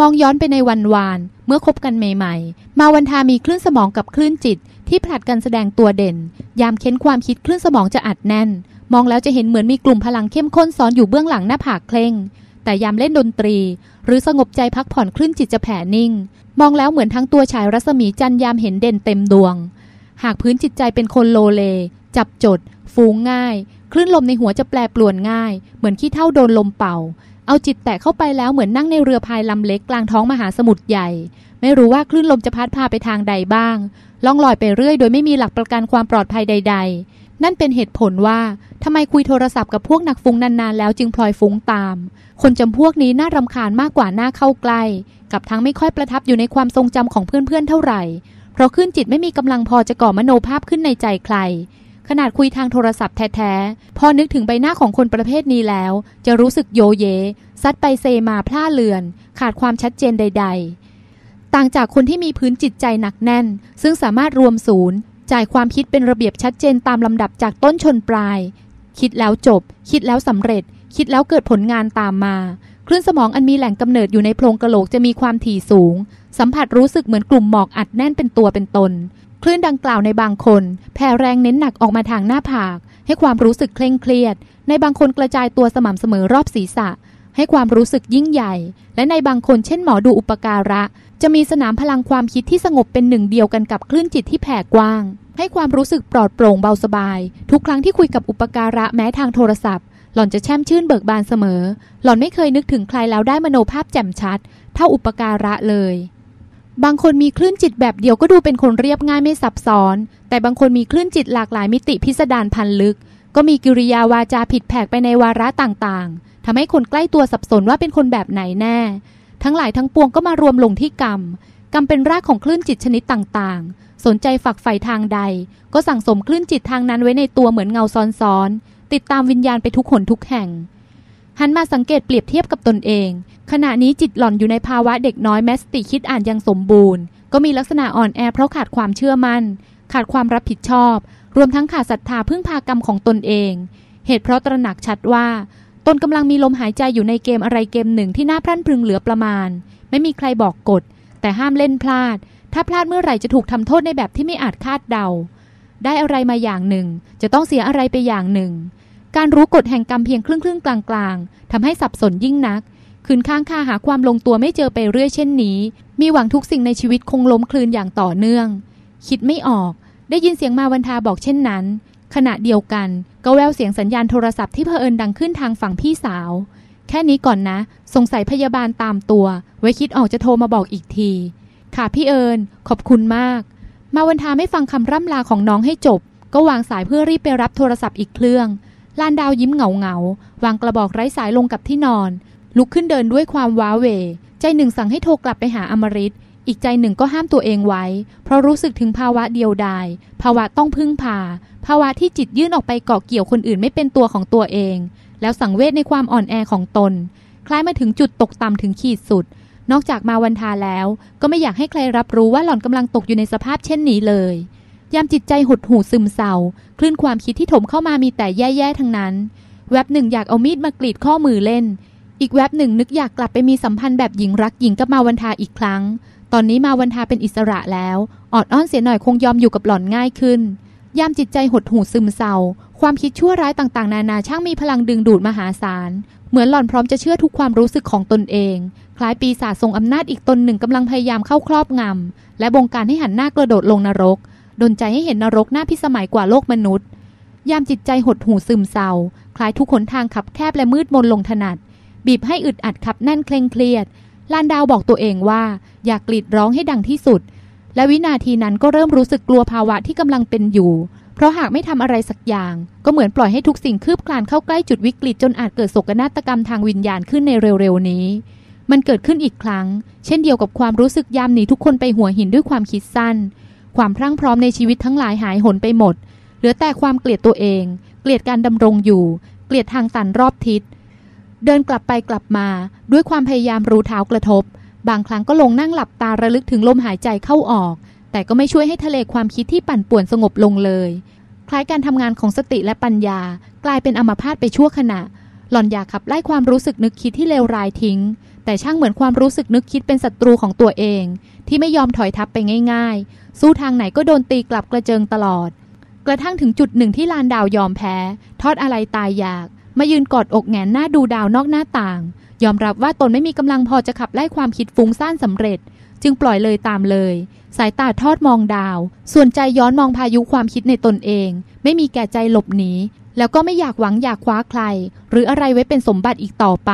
มองย้อนไปในวันวาน เมื่อคบกันใหม่ๆ มาวันทามีคลื่นสมองกับคลื่นจิต ที่ผลัดกันแสดงตัวเด่น ยามเค้นความคิดคลื่นสมองจะอัดแน่น มองแล้วจะเห็นเหมือนมีกลุ่มพลังเข้มข้นซ้อนอยู่เบื้องหลังหน้าผากเคร่ง แต่ยามเล่นดนตรี หรือสงบใจพักผ่อนคลื่นจิตจะแผ่นิ่ง มองแล้วเหมือนทั้งตัวฉายรัศมีจันยามเห็นเด่นเต็มดวง หากพื้นจิตใจเป็นคนโลเล จับจด ฟูงง่าย คลื่นลมในหัวจะแปรปรวนง่าย เหมือนขี้เท่าโดนลมเป่า เอาจิตแตะเข้าไปแล้วเหมือนนั่งในเรือพายลำเล็กกลางท้องมหาสมุทรใหญ่ ไม่รู้ว่าคลื่นลมจะพัดพาไปทางใดบ้าง ล่องลอยไปเรื่อย โดยไม่มีหลักประกันความปลอดภัยใด ๆ นั่นเป็นเหตุผลว่า ทำไมคุยโทรศัพท์กับพวกนักฟุ้งนานๆแล้วจึงพลอยฟุ้งตาม คนจำพวกนี้น่ารำคาญมากกว่าน่าเข้าใกล้ กับทั้งไม่ค่อยประทับอยู่ในความทรงจำของเพื่อนๆเท่าไหร่ เพราะขึ้นจิตไม่มีกำลังพอจะก่อมโนภาพขึ้นในใจใคร ขนาดคุยทางโทรศัพท์แท้ๆ พอนึกถึงใบหน้าของคนประเภทนี้แล้ว จะรู้สึกโยเย ซัดไปเซมาพล่าเลือน ขาดความชัดเจนใด ๆ ต่างจากคนที่มีพื้นจิตใจหนักแน่น ซึ่งสามารถรวมศูนย์จ่ายความคิดเป็นระเบียบชัดเจนตามลำดับจากต้นชนปลาย คิดแล้วจบ คิดแล้วสำเร็จ คิดแล้วเกิดผลงานตามมา คลื่นสมองอันมีแหล่งกำเนิดอยู่ในโพรงกะโหลกจะมีความถี่สูง สัมผัสรู้สึกเหมือนกลุ่มหมอกอัดแน่นเป็นตัวเป็นตน คลื่นดังกล่าวในบางคนแผ่แรงเน้นหนักออกมาทางหน้าผาก ให้ความรู้สึกเคร่งเครียด ในบางคนกระจายตัวสม่ำเสมอรอบศีรษะ ให้ความรู้สึกยิ่งใหญ่ และในบางคนเช่นหมอดูอุปการะ จะมีสนามพลังความคิดที่สงบเป็นหนึ่งเดียวกันกับคลื่นจิตที่แผ่กว้าง ให้ความรู้สึกปลอดโปร่งเบาสบาย ทุกครั้งที่คุยกับอุปการะแม้ทางโทรศัพท์ หล่อนจะแช่มชื่นเบิกบานเสมอ หล่อนไม่เคยนึกถึงใครแล้วได้มโนภาพแจ่มชัด เท่าอุปการะเลย บางคนมีคลื่นจิตแบบเดียวก็ดูเป็นคนเรียบง่ายไม่ซับซ้อน แต่บางคนมีคลื่นจิตหลากหลายมิติพิสดารพันลึก ก็มีกิริยาวาจาผิดแผกไปในวาระต่างๆทำให้คนใกล้ตัวสับสนว่าเป็นคนแบบไหนแน่ ทั้งหลายทั้งปวงก็มารวมลงที่กรรมกรรมเป็นรากของคลื่นจิตชนิดต่างๆ สนใจฝักใฝ่ทางใด ก็สั่งสมคลื่นจิตทางนั้นไว้ในตัวเหมือนเงาซ้อนๆ ติดตามวิญญาณไปทุกหนทุกแห่ง หันมาสังเกตเปรียบเทียบกับตนเอง ขณะนี้จิตหล่อนอยู่ในภาวะเด็กน้อยแมสติคิดอ่านยังสมบูรณ์ ก็มีลักษณะอ่อนแอเพราะขาดความเชื่อมัน่น ขาดความรับผิดชอบ รวมทั้งขาดศรัทธาพึ่งพากรรมของตนเอง เหตุเพราะตระหนักชัดว่า ตนกำลังมีลมหายใจอยู่ในเกมอะไรเกมหนึ่งที่น่าพรั่นพรึงเหลือประมาณ ไม่มีใครบอกกฎแต่ห้ามเล่นพลาด ถ้าพลาดเมื่อไหร่จะถูกทำโทษในแบบที่ไม่อาจคาดเดา ได้อะไรมาอย่างหนึ่ง จะต้องเสียอะไรไปอย่างหนึ่ง การรู้กฎแห่งกรรมเพียงครึ่งครึ่งกลางกลางๆทำให้สับสนยิ่งนัก คืนข้างคาหาความลงตัวไม่เจอไปเรื่อยเช่นนี้ มีหวังทุกสิ่งในชีวิตคงล้มคลืนอย่างต่อเนื่อง คิดไม่ออก ได้ยินเสียงมาวันทาบอกเช่นนั้นขขณะเดียวกันก็แววเสียงสัญญาณโทรศัพท์ที่เผอิญดังขึ้นทางฝั่งพี่สาว แค่นี้ก่อนนะ สงสัยพยาบาลตามตัว ไว้คิดออกจะโทรมาบอกอีกที ค่ะพี่เอิญขอบคุณมาก มาวันทาไม่ฟังคำร่ำลาของน้องให้จบ ก็วางสายเพื่อรีบไปรับโทรศัพท์อีกเครื่องลานดาวยิ้มเหงาเหงาวางกระบอกไร้สายลงกับที่นอน ลุกขึ้นเดินด้วยความว้าเหวใจหนึ่งสั่งให้โทรกลับไปหาอมริตอีกใจหนึ่งก็ห้ามตัวเองไว้ เพราะรู้สึกถึงภาวะเดียวดาย ภาวะต้องพึ่งพา ภาวะที่จิตยื่นออกไปเกาะเกี่ยวคนอื่นไม่เป็นตัวของตัวเอง แล้วสังเวชในความอ่อนแอของตน คล้ายมาถึงจุดตกต่ำถึงขีดสุด นอกจากมาวันทาแล้ว ก็ไม่อยากให้ใครรับรู้ว่าหล่อนกำลังตกอยู่ในสภาพเช่นนี้เลย ยามจิตใจหดหู่ซึมเศร้าคลื่นความคิดที่ถมเข้ามามีแต่แย่ๆทั้งนั้น แวบหนึ่งอยากเอามีดมากรีดข้อมือเล่น อีกแวบหนึ่งนึกอยากกลับไปมีสัมพันธ์แบบหญิงรักหญิงกับมาวันทาอีกครั้ง ตอนนี้มาวันทาเป็นอิสระแล้วออดอ้อนเสียหน่อยคงยอมอยู่กับหล่อนง่ายขึ้น ยามจิตใจหดหู่ซึมเศร้า ความคิดชั่วร้ายต่างๆ นานาช่างมีพลังดึงดูดมหาศาล เหมือนหล่อนพร้อมจะเชื่อทุกความรู้สึกของตนเอง คล้ายปีศาจทรงอำนาจอีกตนหนึ่งกำลังพยายามเข้าครอบงำ และบงการให้หันหน้ากระโดดลงนรก ดนใจให้เห็นนรกหน้าพิสมัยกว่าโลกมนุษย์ ยามจิตใจหดหู่ซึมเศร้า คล้ายทุกขนทางขับแคบและมืดมนลงถนัด บีบให้อึดอัดขับแน่นเคร่งเครียด ลานดาวบอกตัวเองว่า อยากกรีดร้องให้ดังที่สุด และวินาทีนั้นก็เริ่มรู้สึกกลัวภาวะที่กำลังเป็นอยู่ เพราะหากไม่ทำอะไรสักอย่าง ก็เหมือนปล่อยให้ทุกสิ่งคืบคลานเข้าใกล้จุดวิกฤตจนอาจเกิดโศกนาฏกรรมทางวิญญาณขึ้นในเร็วๆนี้ มันเกิดขึ้นอีกครั้ง เช่นเดียวกับความรู้สึกยามหนีทุกคนไปหัวหินด้วยความคิดสั้น ความพรั่งพร้อมในชีวิตทั้งหลายหายหนไปหมด เหลือแต่ความเกลียดตัวเอง เกลียดการดำรงอยู่ เกลียดทางตันรอบทิศ เดินกลับไปกลับมา ด้วยความพยายามรู้เท้ากระทบ บางครั้งก็ลงนั่งหลับตาระลึกถึงลมหายใจเข้าออก แต่ก็ไม่ช่วยให้ทะเลความคิดที่ปั่นป่วนสงบลงเลย คล้ายการทำงานของสติและปัญญา กลายเป็นอมพาตไปชั่วขณะ หล่อนอยากขับไล่ความรู้สึกนึกคิดที่เลวร้ายทิ้ง แต่ช่างเหมือนความรู้สึกนึกคิดเป็นศัตรูของตัวเอง ที่ไม่ยอมถอยทับไปง่าย ๆ สู้ทางไหนก็โดนตีกลับกระเจิงตลอด กระทั่งถึงจุดหนึ่งที่ลานดาวยอมแพ้ ทอดอะไรตายอยาก มายืนกอดอกแงนหน้าดูดาวนอกหน้าต่าง ยอมรับว่าตนไม่มีกำลังพอจะขับไล่ความคิดฟุ้งซ่านสำเร็จ จึงปล่อยเลยตามเลย สายตาทอดมองดาว ส่วนใจย้อนมองพายุความคิดในตนเอง ไม่มีแก่ใจหลบหนีแล้วก็ไม่อยากหวังอยากคว้าใคร หรืออะไรไว้เป็นสมบัติอีกต่อไป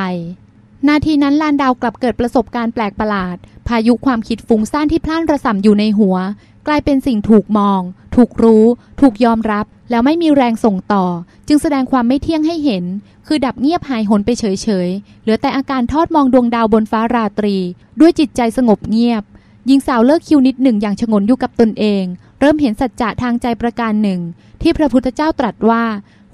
นาทีนั้นลานดาวกลับเกิดประสบการณ์แปลกประหลาด พายุความคิดฟุ้งซ่านที่พล่านระส่ำอยู่ในหัว กลายเป็นสิ่งถูกมอง ถูกรู้ ถูกยอมรับ แล้วไม่มีแรงส่งต่อ จึงแสดงความไม่เที่ยงให้เห็น คือดับเงียบหายหนไปเฉยๆ เหลือแต่อาการทอดมองดวงดาวบนฟ้าราตรี ด้วยจิตใจสงบเงียบยิงสาวเลิกคิวนิดหนึ่งอย่างชงนอยู่กับตนเอง เริ่มเห็นสัจจะทางใจประการหนึ่ง ที่พระพุทธเจ้าตรัสว่า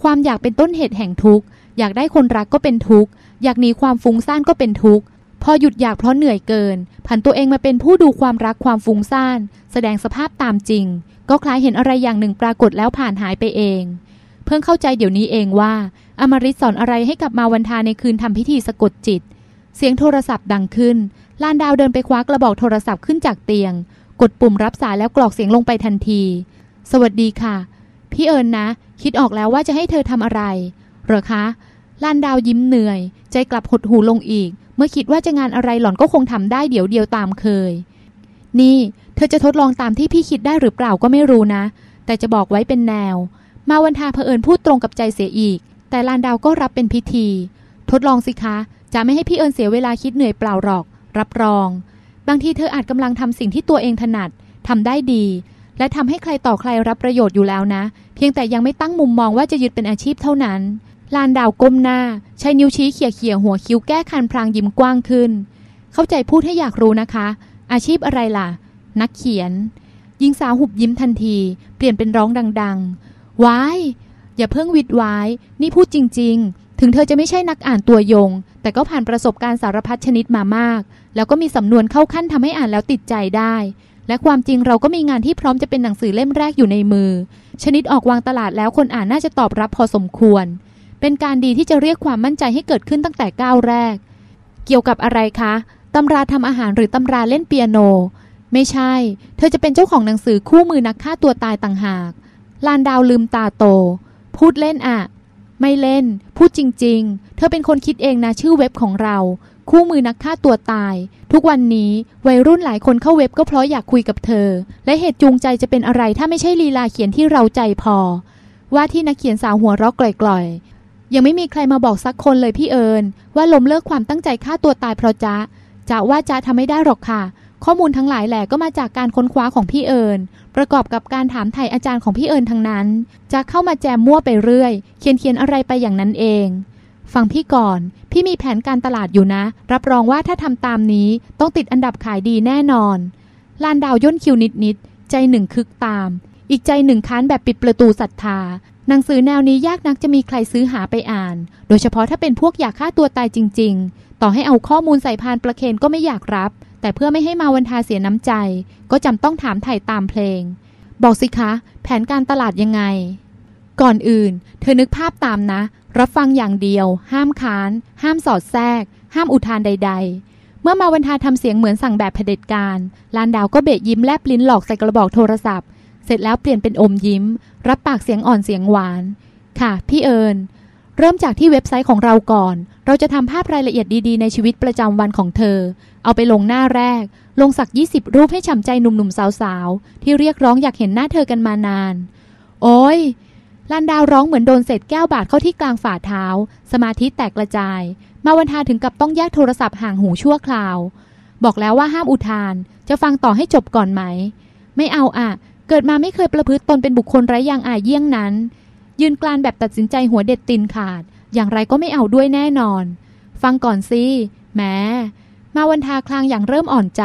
ความอยากเป็นต้นเหตุแห่งทุกข์ อยากได้คนรักก็เป็นทุกข์ อยากหนีความฟุ้งซ่านก็เป็นทุกข์ พอหยุดอยากเพราะเหนื่อยเกิน ผันตัวเองมาเป็นผู้ดูความรักความฟุ้งซ่าน แสดงสภาพตามจริง ก็คล้ายเห็นอะไรอย่างหนึ่งปรากฏแล้วผ่านหายไปเอง เพิ่งเข้าใจเดี๋ยวนี้เองว่า อมริตสอนอะไรให้กับมาวันทาในคืนทำพิธีสะกดจิต เสียงโทรศัพท์ดังขึ้น ลานดาวเดินไปคว้ากระบอกโทรศัพท์ขึ้นจากเตียง กดปุ่มรับสายแล้วกรอกเสียงลงไปทันที สวัสดีค่ะ พี่เอิญนะคิดออกแล้วว่าจะให้เธอทำอะไร เหรอคะลานดาวยิ้มเหนื่อย ใจกลับหดหูลงอีก เมื่อคิดว่าจะงานอะไรหล่อนก็คงทำได้เดี๋ยวเดียวตามเคย นี่ เธอจะทดลองตามที่พี่คิดได้หรือเปล่าก็ไม่รู้นะ แต่จะบอกไว้เป็นแนว มาวันทาเผอิญพูดตรงกับใจเสียอีก แต่ลานดาวก็รับเป็นพิธี ทดลองสิคะ จะไม่ให้พี่เอิญเสียเวลาคิดเหนื่อยเปล่าหรอก รับรอง บางทีเธออาจกำลังทำสิ่งที่ตัวเองถนัดทำได้ดีและทำให้ใครต่อใครรับประโยชน์อยู่แล้วนะ เพียงแต่ยังไม่ตั้งมุมมองว่าจะยึดเป็นอาชีพเท่านั้น ลานดาวก้มหน้า ใช้นิ้วชี้เขี่ยเขี่ยหัวคิ้วแก้คันพลางยิ้มกว้างขึ้น เข้าใจพูดให้อยากรู้นะคะ อาชีพอะไรล่ะ นักเขียนยิงสาวหุบยิ้มทันที เปลี่ยนเป็นร้องดังๆว้ายอย่าเพิ่งวิดไว้นี่พูดจริง ๆ ถึงเธอจะไม่ใช่นักอ่านตัวยง แต่ก็ผ่านประสบการณ์สารพัดชนิดมามาก แล้วก็มีสำนวนเข้าขั้นทำให้อ่านแล้วติดใจได้ และความจริงเราก็มีงานที่พร้อมจะเป็นหนังสือเล่มแรกอยู่ในมือ ชนิดออกวางตลาดแล้วคนอ่านน่าจะตอบรับพอสมควร เป็นการดีที่จะเรียกความมั่นใจให้เกิดขึ้นตั้งแต่ก้าวแรก เกี่ยวกับอะไรคะตำราทำอาหารหรือตำราเล่นเปียโน ไม่ใช่ เธอจะเป็นเจ้าของหนังสือคู่มือนักฆ่าตัวตายต่างหาก ลานดาวลืมตาโต พูดเล่นอะไม่เล่น พูดจริง ๆ เธอเป็นคนคิดเองนะชื่อเว็บของเรา คู่มือนักฆ่าตัวตาย ทุกวันนี้วัยรุ่นหลายคนเข้าเว็บก็เพราะอยากคุยกับเธอ และเหตุจูงใจจะเป็นอะไรถ้าไม่ใช่ลีลาเขียนที่เราใจพอ ว่าที่นักเขียนสาวหัวเราะกล่อย ยังไม่มีใครมาบอกสักคนเลยพี่เอิญว่าล้มเลิกความตั้งใจฆ่าตัวตายเพราะจ๊ะจะว่าจ๊ะทำไม่ได้หรอกค่ะ ข้อมูลทั้งหลายแหล่ก็มาจากการค้นคว้าของพี่เอิญประกอบกับการถามไถ่อาจารย์ของพี่เอิญทั้งนั้น จะเข้ามาแจมมั่วไปเรื่อย เขียนเขียนอะไรไปอย่างนั้นเองฟังพี่ก่อน พี่มีแผนการตลาดอยู่นะ รับรองว่าถ้าทำตามนี้ต้องติดอันดับขายดีแน่นอน ลานดาวย่นคิวนิดๆใจหนึ่งคึกตาม อีกใจหนึ่งค้านแบบปิดประตูศรัทธา หนังสือแนวนี้ยากนักจะมีใครซื้อหาไปอ่าน โดยเฉพาะถ้าเป็นพวกอยากฆ่าตัวตายจริง ๆ ต่อให้เอาข้อมูลใส่พานประเคนก็ไม่อยากรับ แต่เพื่อไม่ให้มาวันทาเสียน้ำใจ ก็จำต้องถามไถ่ตามเพลง บอกสิคะ แผนการตลาดยังไง ก่อนอื่น เธอนึกภาพตามนะ รับฟังอย่างเดียว ห้ามค้าน ห้ามสอดแทรก ห้ามอุทานใด ๆเมื่อมาวันทาทำเสียงเหมือนสั่งแบบเผด็จการ ลานดาวก็เบะยิ้มแลบลิ้นหลอกใส่กระบอกโทรศัพท์ เสร็จแล้วเปลี่ยนเป็นอมยิ้ม รับปากเสียงอ่อนเสียงหวาน ค่ะ พี่เอิญเริ่มจากที่เว็บไซต์ของเราก่อน เราจะทำภาพรายละเอียดดีๆ ในชีวิตประจำวันของเธอ เอาไปลงหน้าแรก ลงสัก 20 รูปให้ฉ่ำใจหนุ่มๆสาวๆ ที่เรียกร้องอยากเห็นหน้าเธอกันมานาน โอ้ยลานดาวร้องเหมือนโดนเศษแก้วบาดเข้าที่กลางฝ่าเท้า สมาธิแตกกระจาย มาวันทาถึงกับต้องแยกโทรศัพท์ห่างหูชั่วคราว บอกแล้วว่าห้ามอุทาน จะฟังต่อให้จบก่อนไหม ไม่เอาอะ เกิดมาไม่เคยประพฤติตนเป็นบุคคลไร้ยางอายเยี่ยงนั้น ยืนกลานแบบตัดสินใจหัวเด็ดตินขาด อย่างไรก็ไม่เอาด้วยแน่นอน ฟังก่อนสิแหมมาวันทาคลางอย่างเริ่มอ่อนใจ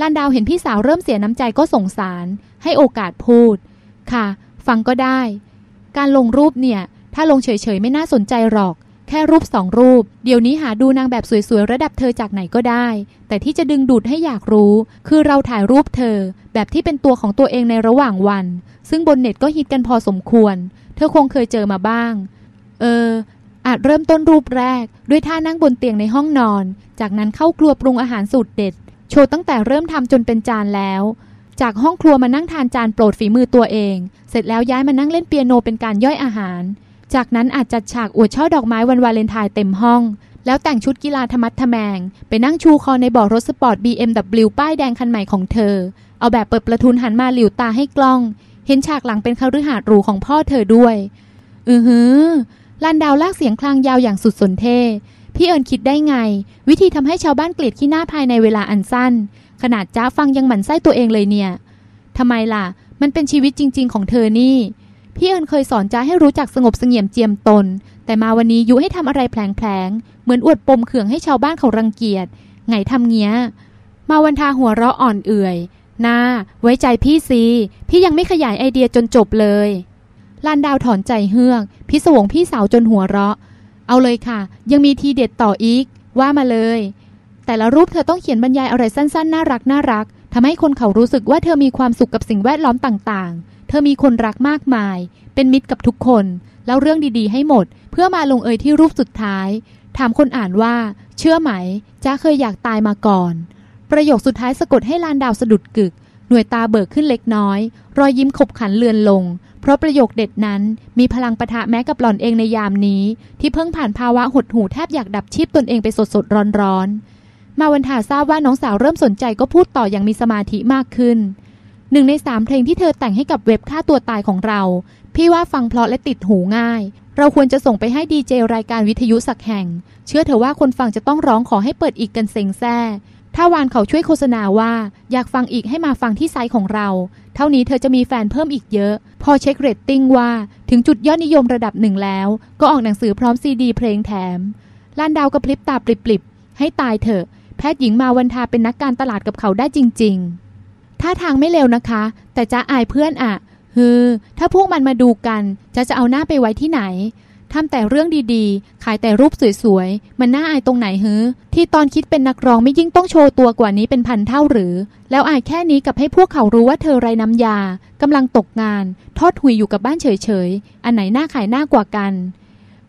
ลานดาวเห็นพี่สาวเริ่มเสียน้ำใจก็สงสาร ให้โอกาสพูด ค่ะ ฟังก็ได้ การลงรูปเนี่ย ถ้าลงเฉยๆไม่น่าสนใจหรอก ค่รูปสองรูป เดี๋ยวนี้หาดูนางแบบสวยๆ ระดับเธอจากไหนก็ได้ แต่ที่จะดึงดูดให้อยากรู้ คือเราถ่ายรูปเธอ แบบที่เป็นตัวของตัวเองในระหว่างวัน ซึ่งบนเน็ตก็ฮิตกันพอสมควร เธอคงเคยเจอมาบ้าง เออ อาจเริ่มต้นรูปแรก ด้วยท่านั่งบนเตียงในห้องนอน จากนั้นเข้าครัวปรุงอาหารสูตรเด็ด โชว์ตั้งแต่เริ่มทำจนเป็นจานแล้วจากห้องครัวมานั่งทานจานโปรดฝีมือตัวเอง เสร็จแล้วย้ายมานั่งเล่นเปียโนเป็นการย่อยอาหาร จากนั้นอาจจัดฉากอวดช่อดอกไม้วันวาเลนไทน์เต็มห้อง แล้วแต่งชุดกีฬาธรรมัดทแมง ไปนั่งชูคอในบาะรถสปอร์ต BMW ป้ายแดงคันใหม่ของเธอ เอาแบบเปิดประทุนหันมาหลิวตาให้กล้อง เห็นฉากหลังเป็นคฤหาสน์หรูของพ่อเธอด้วย อือหือลานดาวลากเสียงคลางยาวอย่างสุดสนเท่พี่เอิญคิดได้ไง วิธีทำให้ชาวบ้านเกลียดขี้หน้าภายในเวลาอันสั้น ขนาดจ้าฟังยังหมั่นไส้ตัวเองเลยเนี่ยทำไมล่ะ มันเป็นชีวิตจริง ๆ ของเธอนี่ พี่เอิญเคยสอนจ้าให้รู้จักสงบเสงี่ยมเจียมตน แต่มาวันนี้ยุให้ทำอะไรแผลงๆ เหมือนอวดปมเขื่องให้ชาวบ้านเขารังเกียจ ไงทำเงี้ย มาวันทาหัวเราะอ่อนเอื่อยนาไว้ใจพี่ซีพี่ยังไม่ขยายไอเดียจนจบเลยลานดาวถอนใจเฮือก พิศวงพี่สาวจนหัวเราะ เอาเลยค่ะ ยังมีทีเด็ดต่ออีก ว่ามาเลย แต่ละรูปเธอต้องเขียนบรรยายอะไรสั้นๆ น่ารักน่ารักทำให้คนเขารู้สึกว่าเธอมีความสุขกับสิ่งแวดล้อมต่างๆ ธอมีคนรักมากมาย เป็นมิตรกับทุกคนแล้วเรื่องดีๆ ให้หมด เพื่อมาลงเอยที่รูปสุดท้าย ถามคนอ่านว่า เชื่อไหมจ้าเคยอยากตายมาก่อน ประโยคสุดท้ายสะกดให้ลานดาวสะดุดกึก หน่วยตาเบิกขึ้นเล็กน้อย รอยยิ้มขบขันเลือนลง เพราะประโยคเด็ดนั้นมีพลังประทะแม้กับหล่อนเองในยามนี้ ที่เพิ่งผ่านภาวะหดหูแทบอยากดับชีพตนเองไปสดสดร้อนร้อนมาวันทาทราบว่าน้องสาวเริ่มสนใจก็พูดต่ออย่างมีสมาธิมากขึ้น หนึ่งในสามเพลงที่เธอแต่งให้กับเว็บฆ่าตัวตายของเรา พี่ว่าฟังเพราะและติดหูง่าย เราควรจะส่งไปให้ดีเจรายการวิทยุสักแห่ง เชื่อเถอะว่าคนฟังจะต้องร้องขอให้เปิดอีกกันเซ็งแซ่ถ้าวานเขาช่วยโฆษณาว่าอยากฟังอีกให้มาฟังที่ site ของเรา เท่านี้เธอจะมีแฟนเพิ่มอีกเยอะ พอเช็คเรตติ้งว่าถึงจุดยอดนิยมระดับหนึ่งแล้ว ก็ออกหนังสือพร้อมซีดีเพลงแถมลานดาวกระพริบตาปริบๆให้ตายเถอะ แพทย์หญิงมาวันทาเป็นนักการตลาดกับเขาได้จริง ๆ ท่าทางไม่เร็วนะคะ แต่จะอายเพื่อนอะฮือ ถ้าพวกมันมาดูกันจะจะเอาหน้าไปไว้ที่ไหนทำแต่เรื่องดีๆ ขายแต่รูปสวยๆ มันน่าอายตรงไหนฮือ ที่ตอนคิดเป็นนักร้องไม่ยิ่งต้องโชว์ตัวกว่านี้เป็นพันเท่าหรือ แล้วอายแค่นี้กับให้พวกเขารู้ว่าเธอไรน้ำยากำลังตกงาน ทอดหุยอยู่กับบ้านเฉยๆ อันไหนหน่าขายหน้ากว่ากัน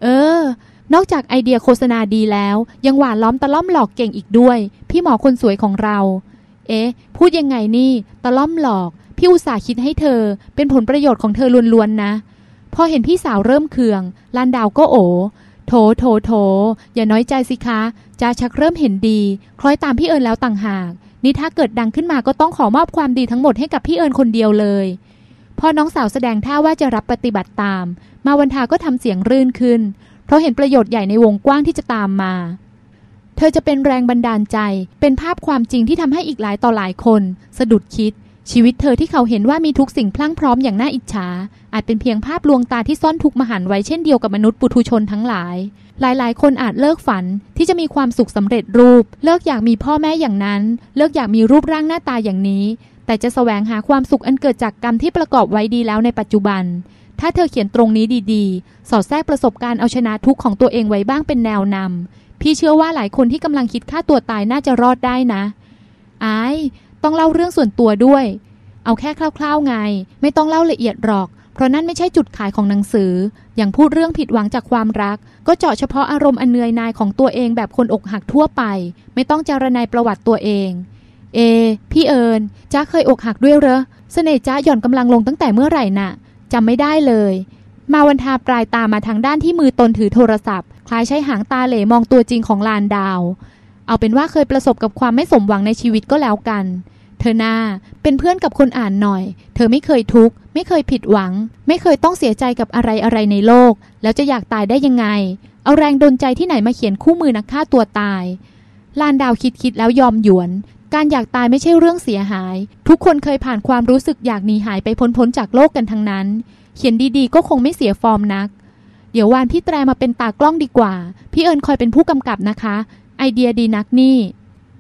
เออ นอกจากไอเดียโฆษณาดีแล้ว ยังหวานล้อมตะล่อมหลอกเก่งอีกด้วย พี่หมอคนสวยของเรา เอ๊ะ พูดยังไงนี่ ตะล่อมหลอก พี่อุตส่าห์คิดให้เธอ เป็นผลประโยชน์ของเธอล้วนๆนะ พอเห็นพี่สาวเริ่มเคือง ลานดาวก็โอโถโถโถ อย่าน้อยใจสิคะจ้าชักเริ่มเห็นดี คล้อยตามพี่เอิญแล้วต่างหาก นี่ถ้าเกิดดังขึ้นมาก็ต้องขอมอบความดีทั้งหมดให้กับพี่เอิญคนเดียวเลย พอน้องสาวแสดงท่าว่าจะรับปฏิบัติตาม มาวันทาก็ทำเสียงรื่นขึ้น เพราะเห็นประโยชน์ใหญ่ในวงกว้างที่จะตามมา เธอจะเป็นแรงบันดาลใจ เป็นภาพความจริงที่ทำให้อีกหลายต่อหลายคน สะดุดคิด ชีวิตเธอที่เขาเห็นว่ามีทุกสิ่งพลั่งพร้อมอย่างน่าอิจฉา อาจเป็นเพียงภาพลวงตาที่ซ่อนทุกมหันต์ไว้เช่นเดียวกับมนุษย์ปุถุชนทั้งหลาย หลายๆ คนอาจเลิกฝันที่จะมีความสุขสำเร็จรูป เลิกอยากมีพ่อแม่อย่างนั้น เลิกอยากมีรูปร่างหน้าตาอย่างนี้ แต่จะแสวงหาความสุขอันเกิดจากกรรมที่ประกอบไว้ดีแล้วในปัจจุบันถ้าเธอเขียนตรงนี้ดีๆ สอดแทรกประสบการณ์เอาชนะทุกข์ของตัวเองไว้บ้างเป็นแนวนำพี่เชื่อว่าหลายคนที่กำลังคิดฆ่าตัวตายน่าจะรอดได้นะอายต้องเล่าเรื่องส่วนตัวด้วย เอาแค่คร่าวๆไง ไม่ต้องเล่าละเอียดหรอก เพราะนั่นไม่ใช่จุดขายของหนังสือ อย่างพูดเรื่องผิดหวังจากความรัก ก็เจาะเฉพาะอารมณ์อันเนื่อยนายของตัวเองแบบคนอกหักทั่วไป ไม่ต้องจารนายประวัติตัวเอง เอ พี่เอิญจ้าเคยอกหักด้วยเหรอเสน่ห์จ้าหย่อนกำลังลงตั้งแต่เมื่อไหร่น่ะจำไม่ได้เลย มาวันทาปลายตามาทางด้านที่มือตนถือโทรศัพท์ คล้ายใช้หางตาเหล่มองตัวจริงของลานดาว เอาเป็นว่าเคยประสบกับความไม่สมหวังในชีวิตก็แล้วกัน เธอหน้าเป็นเพื่อนกับคนอ่านหน่อย เธอไม่เคยทุกข์ ไม่เคยผิดหวัง ไม่เคยต้องเสียใจกับอะไรอะไรในโลก แล้วจะอยากตายได้ยังไง เอาแรงดลใจที่ไหนมาเขียนคู่มือนักฆ่าตัวตาย ลานดาวคิดคิดแล้วยอมหยวนการอยากตายไม่ใช่เรื่องเสียหาย ทุกคนเคยผ่านความรู้สึกอยากหนีหายไปพ้นๆจากโลกกันทั้งนั้น เขียนดีๆ ก็คงไม่เสียฟอร์มนัก เดี๋ยววานพี่แตรมาเป็นตากล้องดีกว่า พี่เอิญคอยเป็นผู้กำกับนะคะ ไอเดียดีนักนี่